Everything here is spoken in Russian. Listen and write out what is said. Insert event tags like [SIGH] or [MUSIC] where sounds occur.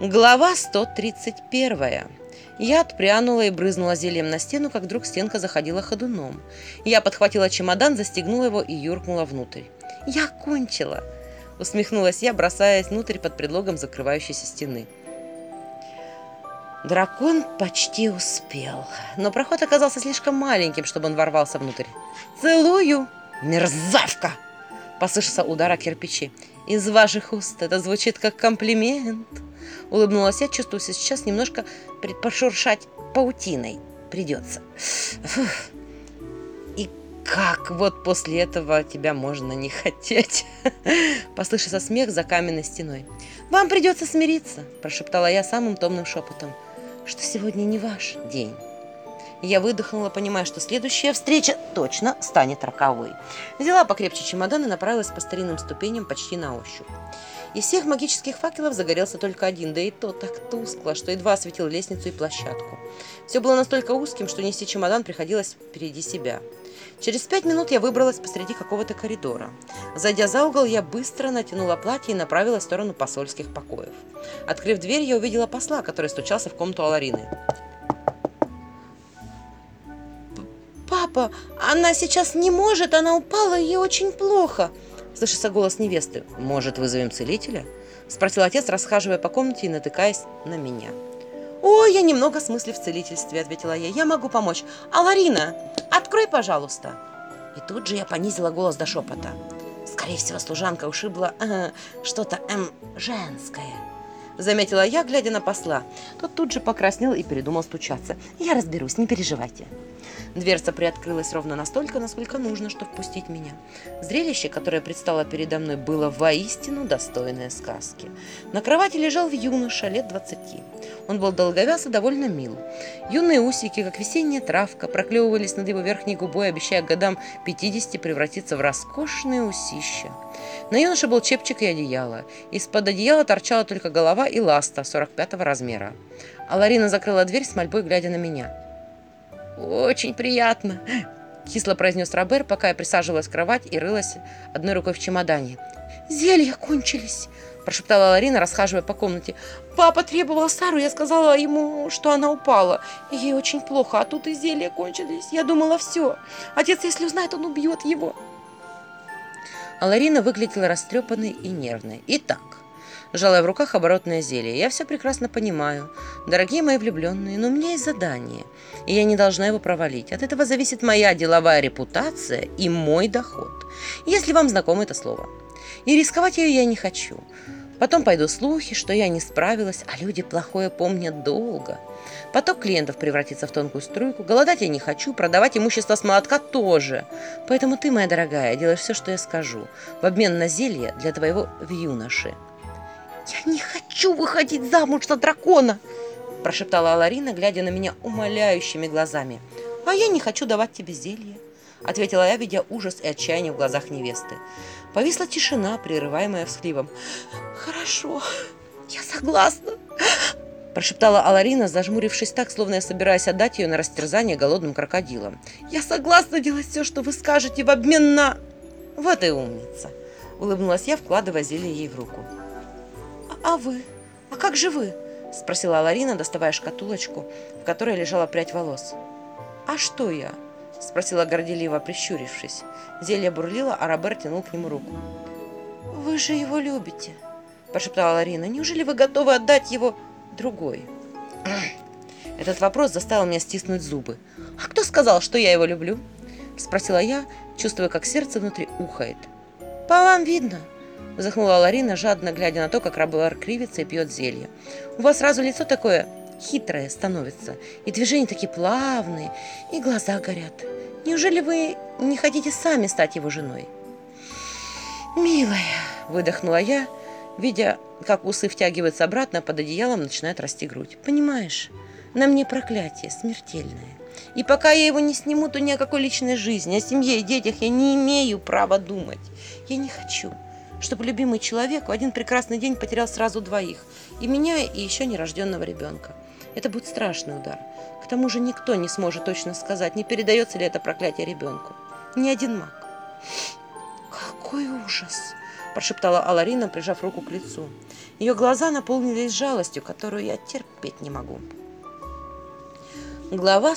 Глава 131. Я отпрянула и брызнула зельем на стену, как вдруг стенка заходила ходуном. Я подхватила чемодан, застегнула его и юркнула внутрь. «Я кончила!» – усмехнулась я, бросаясь внутрь под предлогом закрывающейся стены. Дракон почти успел, но проход оказался слишком маленьким, чтобы он ворвался внутрь. «Целую! Мерзавка!» – послышался удар о кирпичи. «Из ваших уст это звучит как комплимент!» Улыбнулась я, чувствую сейчас немножко пошуршать паутиной. Придется. И как вот после этого тебя можно не хотеть? [LAUGHS] Послышался смех за каменной стеной. Вам придется смириться, прошептала я самым томным шепотом, что сегодня не ваш день. Я выдохнула, понимая, что следующая встреча точно станет роковой. Взяла покрепче чемодан и направилась по старинным ступеням почти на ощупь. Из всех магических факелов загорелся только один, да и то так тускло, что едва осветил лестницу и площадку. Все было настолько узким, что нести чемодан приходилось впереди себя. Через пять минут я выбралась посреди какого-то коридора. Зайдя за угол, я быстро натянула платье и направилась в сторону посольских покоев. Открыв дверь, я увидела посла, который стучался в комнату Аларины. «Папа, она сейчас не может, она упала, ей очень плохо!» Слышится голос невесты. «Может, вызовем целителя?» Спросил отец, расхаживая по комнате и натыкаясь на меня. «Ой, я немного смысле в целительстве», — ответила я. «Я могу помочь. А Ларина, открой, пожалуйста». И тут же я понизила голос до шепота. Скорее всего, служанка ушибла э, что-то эм, женское. Заметила я, глядя на посла. Тот тут же покраснел и передумал стучаться. «Я разберусь, не переживайте». Дверца приоткрылась ровно настолько, насколько нужно, чтобы впустить меня. Зрелище, которое предстало передо мной, было воистину достойное сказки. На кровати лежал в юноша лет двадцати. Он был долговяз и довольно мил. Юные усики, как весенняя травка, проклевывались над его верхней губой, обещая годам 50 превратиться в роскошные усища. На юноше был чепчик и одеяло. Из-под одеяла торчала только голова и ласта 45-го размера. А Ларина закрыла дверь с мольбой, глядя на меня. «Очень приятно», — кисло произнес Робер, пока я присаживалась в кровать и рылась одной рукой в чемодане. «Зелья кончились», — прошептала Ларина, расхаживая по комнате. «Папа требовал Сару, я сказала ему, что она упала. Ей очень плохо, а тут и зелья кончились. Я думала, все. Отец, если узнает, он убьет его». А Ларина выглядела растрепанной и нервной. «Итак», Жалая в руках оборотное зелье. «Я все прекрасно понимаю. Дорогие мои влюбленные, но у меня есть задание, и я не должна его провалить. От этого зависит моя деловая репутация и мой доход, если вам знакомо это слово. И рисковать ее я не хочу. Потом пойдут слухи, что я не справилась, а люди плохое помнят долго. Поток клиентов превратится в тонкую струйку. Голодать я не хочу, продавать имущество с молотка тоже. Поэтому ты, моя дорогая, делаешь все, что я скажу, в обмен на зелье для твоего юноши. «Я не хочу выходить замуж за дракона!» прошептала Аларина, глядя на меня умоляющими глазами. «А я не хочу давать тебе зелье», ответила я, видя ужас и отчаяние в глазах невесты. Повисла тишина, прерываемая всхлипом. «Хорошо, я согласна», прошептала Аларина, зажмурившись так, словно я собираюсь отдать ее на растерзание голодным крокодилам. «Я согласна делать все, что вы скажете в обмен на...» «Вот и умница!» улыбнулась я, вкладывая зелье ей в руку. «А вы? А как же вы?» – спросила Ларина, доставая шкатулочку, в которой лежала прядь волос. «А что я?» – спросила горделиво, прищурившись. Зелье бурлило, а Роберт тянул к нему руку. «Вы же его любите!» – прошептала Ларина. «Неужели вы готовы отдать его другой?» [CLEARS THROAT] Этот вопрос заставил меня стиснуть зубы. «А кто сказал, что я его люблю?» – спросила я, чувствуя, как сердце внутри ухает. «По вам видно!» Вздохнула Ларина, жадно глядя на то, как Рабуар кривится и пьет зелье. «У вас сразу лицо такое хитрое становится, и движения такие плавные, и глаза горят. Неужели вы не хотите сами стать его женой?» «Милая!» – выдохнула я, видя, как усы втягиваются обратно, под одеялом начинает расти грудь. «Понимаешь, на мне проклятие смертельное. И пока я его не сниму, то ни о какой личной жизни, о семье и детях я не имею права думать. Я не хочу, чтобы любимый человек в один прекрасный день потерял сразу двоих, и меня, и еще нерожденного ребенка. Это будет страшный удар. К тому же никто не сможет точно сказать, не передается ли это проклятие ребенку. Ни один маг. «Какой ужас!» – прошептала Аларина, прижав руку к лицу. Ее глаза наполнились жалостью, которую я терпеть не могу. Глава